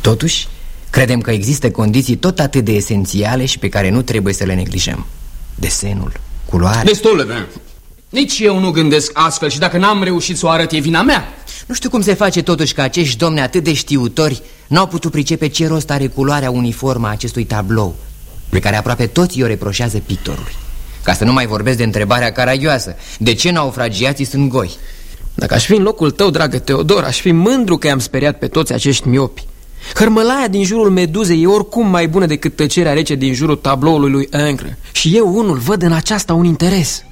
Totuși, credem că există condiții tot atât de esențiale și pe care nu trebuie să le neglijăm. Desenul, culoarea. Destul, nici eu nu gândesc astfel și dacă n-am reușit să o arăt, e vina mea. Nu știu cum se face totuși că acești domni atât de știutori n-au putut pricepe ce rost are culoarea uniformă a acestui tablou, pe care aproape toți o reproșează pictorului. Ca să nu mai vorbesc de întrebarea caragioasă, de ce naufragiații sunt goi? Dacă aș fi în locul tău, dragă Teodor, aș fi mândru că i-am speriat pe toți acești miopi. Hărmălaia din jurul meduzei e oricum mai bună decât tăcerea rece din jurul tabloului lui Ingres. Și eu unul văd în aceasta un interes.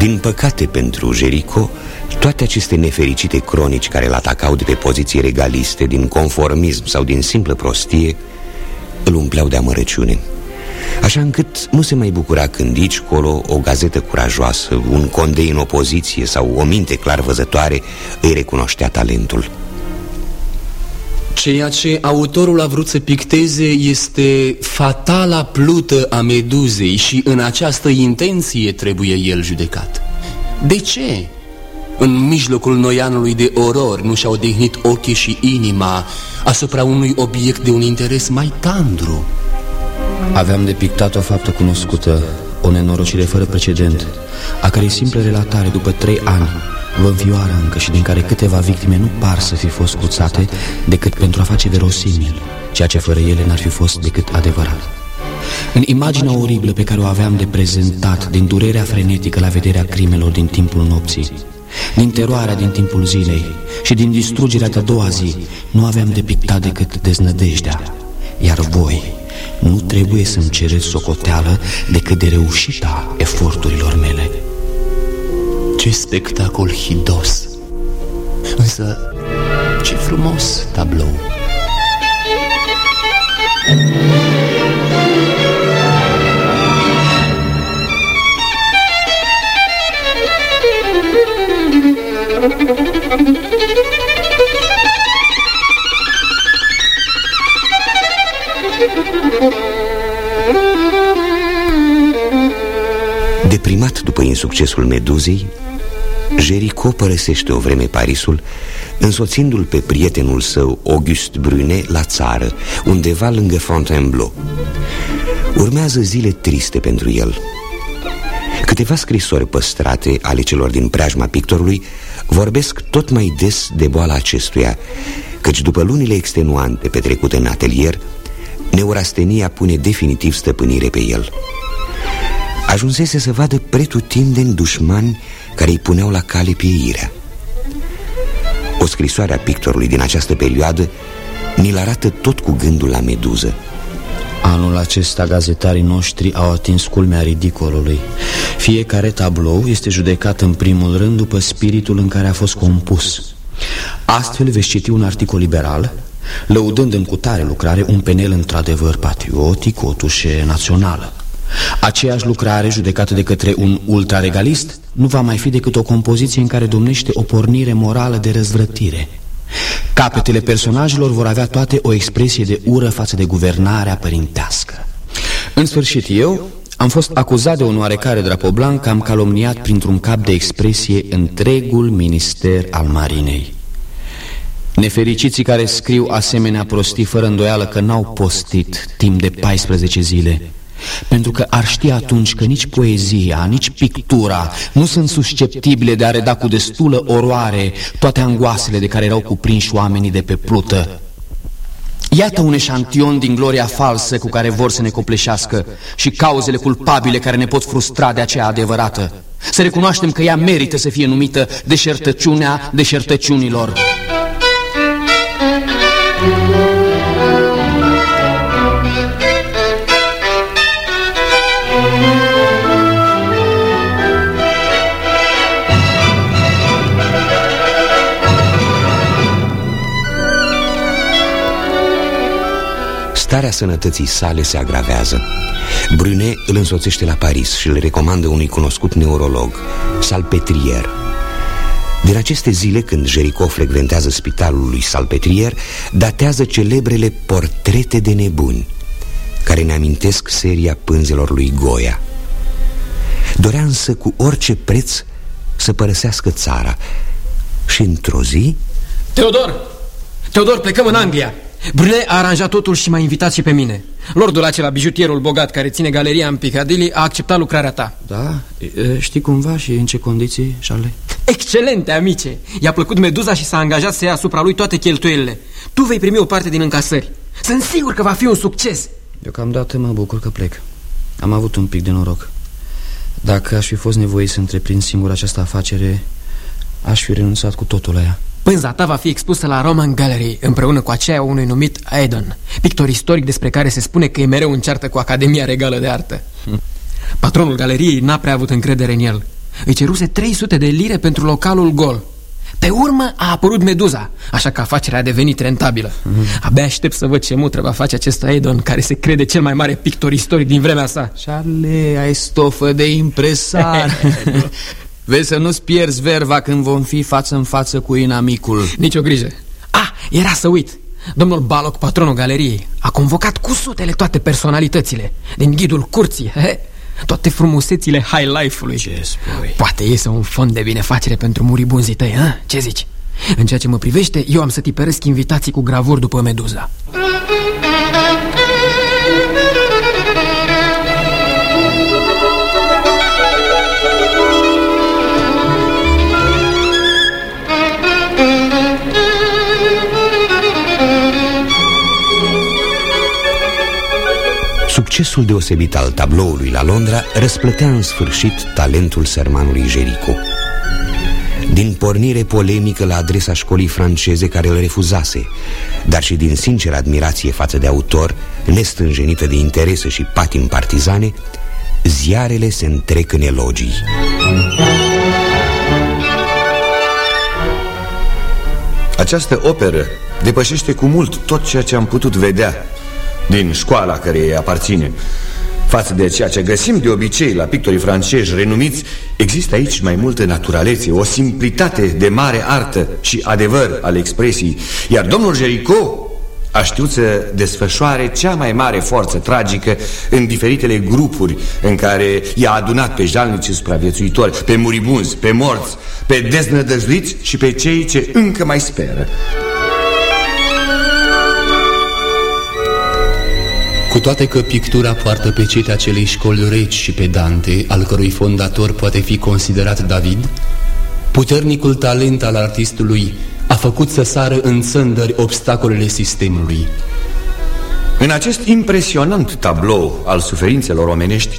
Din păcate pentru Jerico, toate aceste nefericite cronici care îl atacau de pe poziții regaliste, din conformism sau din simplă prostie, îl umpleau de amărăciune. Așa încât nu se mai bucura când aici colo o gazetă curajoasă, un condei în opoziție sau o minte clar văzătoare îi recunoștea talentul. Ceea ce autorul a vrut să picteze este fatala plută a meduzei și în această intenție trebuie el judecat. De ce? În mijlocul noianului de orori nu și-au odihnit ochii și inima asupra unui obiect de un interes mai tandru. Aveam depictat o faptă cunoscută, o nenorocire fără precedent, a cărei simplă relatare după trei ani vă învioară încă și din care câteva victime nu par să fi fost cuțate decât pentru a face verosimil, ceea ce fără ele n-ar fi fost decât adevărat. În imaginea oribilă pe care o aveam de prezentat din durerea frenetică la vederea crimelor din timpul nopții, din teroarea din timpul zilei și din distrugerea de-a doua zi, nu aveam de pictat decât deznădejdea. Iar voi nu trebuie să-mi cereți socoteală decât de reușita eforturilor mele. Ce spectacol hidos! Însă, ce frumos tablou! Deprimat după insuccesul Meduzei, Jericho părăsește o vreme Parisul, însoțindu-l pe prietenul său, Auguste Brunet, la țară, undeva lângă Fontainebleau. Urmează zile triste pentru el. Câteva scrisori păstrate ale celor din preajma pictorului vorbesc tot mai des de boala acestuia, căci după lunile extenuante petrecute în atelier, neurastenia pune definitiv stăpânire pe el. Ajunsese să vadă pretutindeni dușmani care îi puneau la cale pieirea. O scrisoare a pictorului din această perioadă ni-l arată tot cu gândul la meduză. Anul acesta gazetarii noștri au atins culmea ridicolului. Fiecare tablou este judecat în primul rând după spiritul în care a fost compus. Astfel veți citi un articol liberal Lăudând în cutare lucrare un penel într-adevăr patriotic, o tușe națională. Aceeași lucrare judecată de către un ultraregalist nu va mai fi decât o compoziție în care domnește o pornire morală de răzvrătire Capetele personajelor vor avea toate o expresie de ură față de guvernarea părintească. În sfârșit eu am fost acuzat de un oarecare drapoblan că am calomniat printr-un cap de expresie întregul minister al marinei. Nefericiții care scriu asemenea prostii fără îndoială că n-au postit timp de 14 zile pentru că ar ști atunci că nici poezia, nici pictura nu sunt susceptibile de a reda cu destulă oroare toate angoasele de care erau cuprinși oamenii de pe plută. Iată un eșantion din gloria falsă cu care vor să ne copleșească și cauzele culpabile care ne pot frustra de aceea adevărată. Să recunoaștem că ea merită să fie numită deșertăciunea deșertăciunilor. Starea sănătății sale se agravează. Brunet îl însoțește la Paris și îl recomandă unui cunoscut neurolog, Salpetrier. Din aceste zile, când Jericho frecventează spitalul lui Salpetrier Datează celebrele portrete de nebuni Care ne amintesc seria pânzelor lui Goya. Dorea însă cu orice preț să părăsească țara. Și într-o zi... Teodor! Teodor, plecăm în Anglia! Brunet a aranjat totul și m-a invitat și pe mine. Lordul acela, bijutierul bogat care ține galeria în Piccadilly A acceptat lucrarea ta. Da? Știi cumva și în ce condiții, Charlie? Excelente, amice! I-a plăcut meduza și s-a angajat să ia asupra lui toate cheltuielile. Tu vei primi o parte din încasări. Sunt sigur că va fi un succes! Deocamdată mă bucur că plec. Am avut un pic de noroc. Dacă aș fi fost nevoit să întreprind singur această afacere Aș fi renunțat cu totul la ea Pânza ta va fi expusă la Roman Gallery împreună cu aceea unui numit Aedon, pictor istoric despre care se spune că e mereu în ceartă cu Academia Regală de Artă. Patronul galeriei n-a prea avut încredere în el. Îi ceruse 300 de lire pentru localul gol. Pe urmă a apărut Meduza, așa că afacerea a devenit rentabilă. Mm -hmm. Abia aștept să văd ce mutră va face acest Aedon, care se crede cel mai mare pictor istoric din vremea sa. Charlie, ai stofă de impresar. Vezi să nu-ți pierzi verva când vom fi față în față cu inamicul Nici o grijă Ah, era să uit Domnul Baloc, patronul galeriei A convocat cu sutele toate personalitățile Din ghidul curții he? Toate frumusețile high life-ului Ce spui? Poate iese un fond de binefacere pentru muribunzii tăi, ha? Ce zici? În ceea ce mă privește, eu am să tipăresc invitații cu gravuri după meduza Succesul deosebit al tabloului la Londra răsplătea în sfârșit talentul sermanului Jerico. Din pornire polemică la adresa școlii franceze care îl refuzase, dar și din sinceră admirație față de autor, nestânjenită de interese și patim partizane, ziarele se întrec în elogii. Această operă depășește cu mult tot ceea ce am putut vedea din școala care îi aparține Față de ceea ce găsim de obicei la pictorii francezi renumiți Există aici mai multă naturalețe, o simplitate de mare artă și adevăr al expresii Iar domnul Jericho a știut să desfășoare cea mai mare forță tragică în diferitele grupuri în care i-a adunat pe jalnici supraviețuitori, pe muribunzi, pe morți, pe deznădăjduiți și pe cei ce încă mai speră. Cu toate că pictura poartă pe cetea acelei școli reci și pedante, al cărui fondator poate fi considerat David, puternicul talent al artistului a făcut să sară în țândări obstacolele sistemului. În acest impresionant tablou al suferințelor omenești,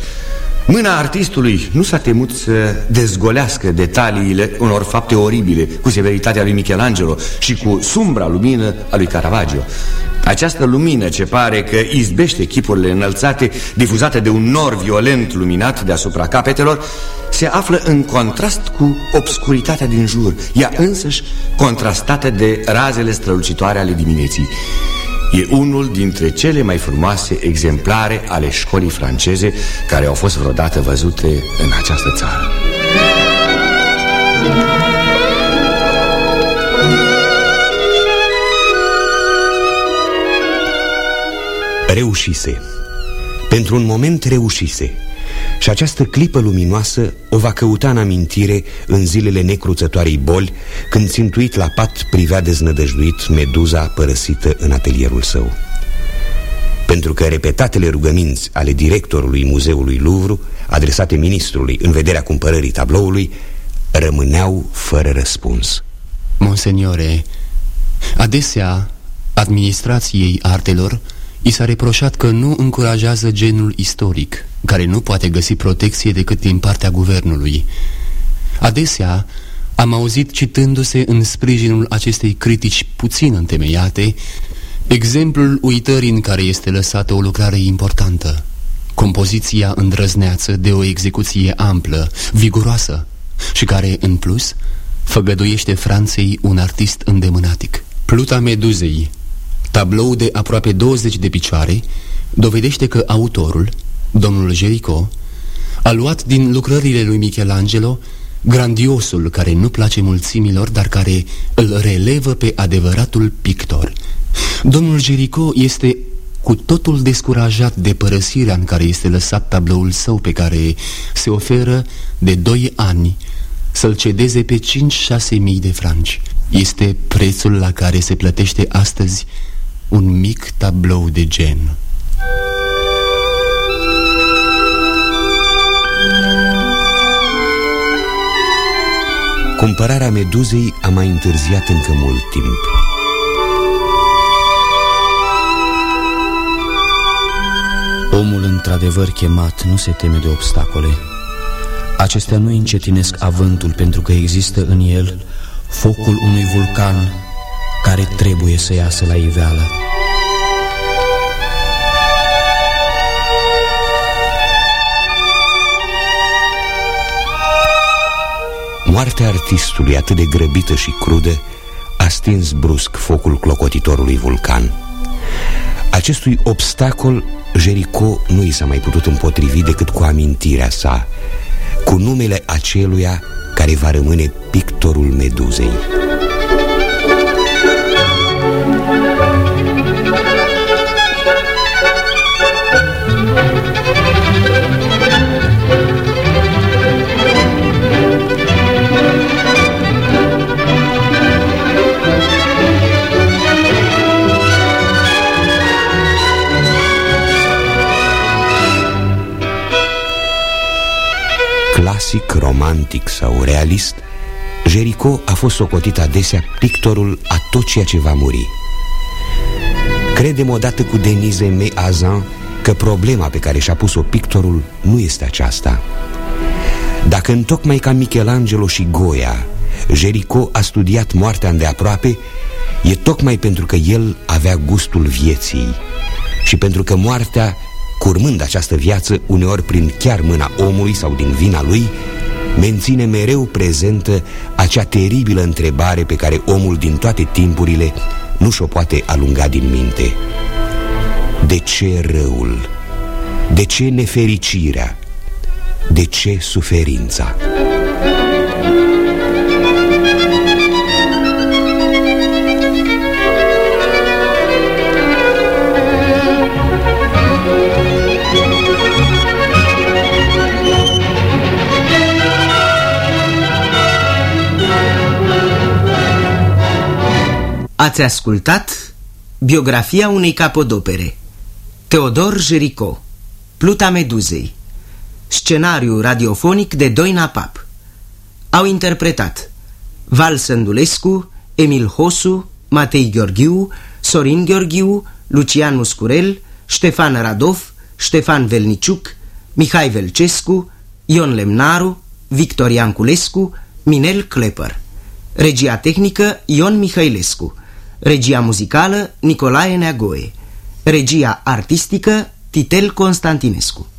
Mâna artistului nu s-a temut să dezgolească detaliile unor fapte oribile Cu severitatea lui Michelangelo și cu sumbra lumină a lui Caravaggio. Această lumină ce pare că izbește chipurile înălțate Difuzate de un nor violent luminat deasupra capetelor Se află în contrast cu obscuritatea din jur Ea însăși contrastată de razele strălucitoare ale dimineții E unul dintre cele mai frumoase exemplare ale școlii franceze care au fost vreodată văzute în această țară. Reușise. Pentru un moment reușise. Și această clipă luminoasă o va căuta în amintire în zilele necruțătoarei boli Când țintuit la pat privea deznădăjduit meduza părăsită în atelierul său. Pentru că repetatele rugăminți ale directorului muzeului Louvre Adresate ministrului în vederea cumpărării tabloului Rămâneau fără răspuns. Monseniore, adesea administrației artelor I s-a reproșat că nu încurajează genul istoric care nu poate găsi protecție decât din partea guvernului. Adesea am auzit citându-se în sprijinul acestei critici puțin întemeiate exemplul uitării în care este lăsată o lucrare importantă, compoziția îndrăzneață de o execuție amplă, viguroasă și care, în plus, făgăduiește Franței un artist îndemânatic. Pluta Meduzei, tablou de aproape 20 de picioare, dovedește că autorul, domnul Jericho, a luat din lucrările lui Michelangelo grandiosul care nu place mulțimilor, dar care îl relevă pe adevăratul pictor. Domnul Jericho este cu totul descurajat de părăsirea în care este lăsat tabloul său pe care se oferă de doi ani să-l cedeze pe 5-6 mii de franci. Este prețul la care se plătește astăzi un mic tablou de gen. Cumpărarea meduzei a mai întârziat încă mult timp. Omul într-adevăr chemat nu se teme de obstacole. Acestea nu încetinesc avântul pentru că există în el focul unui vulcan care trebuie să iasă la iveală. Moartea artistului atât de grăbită și crudă a stins brusc focul clocotitorului vulcan. Acestui obstacol Jericho nu i s-a mai putut împotrivi decât cu amintirea sa, cu numele aceluia care va rămâne pictorul meduzei. Clasic, romantic sau realist, Jericho a fost socotit adesea pictorul a tot ceea ce va muri. Credem odată cu Denise M. Azan că problema pe care și-a pus-o pictorul nu este aceasta. Dacă întocmai ca Michelangelo și Goya, Jericho a studiat moartea îndeaproape, e tocmai pentru că el avea gustul vieții și pentru că moartea curmând această viață, uneori prin chiar mâna omului sau din vina lui, menține mereu prezentă acea teribilă întrebare pe care omul din toate timpurile nu și-o poate alunga din minte. De ce răul? De ce nefericirea? De ce suferința? Ați ascultat biografia unei capodopere Teodor Jerico Pluta Meduzei Scenariu radiofonic de Doina Pap Au interpretat Val Sândulescu, Emil Hosu, Matei Gheorghiu, Sorin Gheorghiu, Lucian Muscurel, Ștefan Radov, Ștefan Velniciuc, Mihai Velcescu, Ion Lemnaru, Victor Ianculescu, Minel Klepper. Regia tehnică Ion Mihailescu. Regia muzicală Nicolae Neagoe. Regia artistică Titel Constantinescu.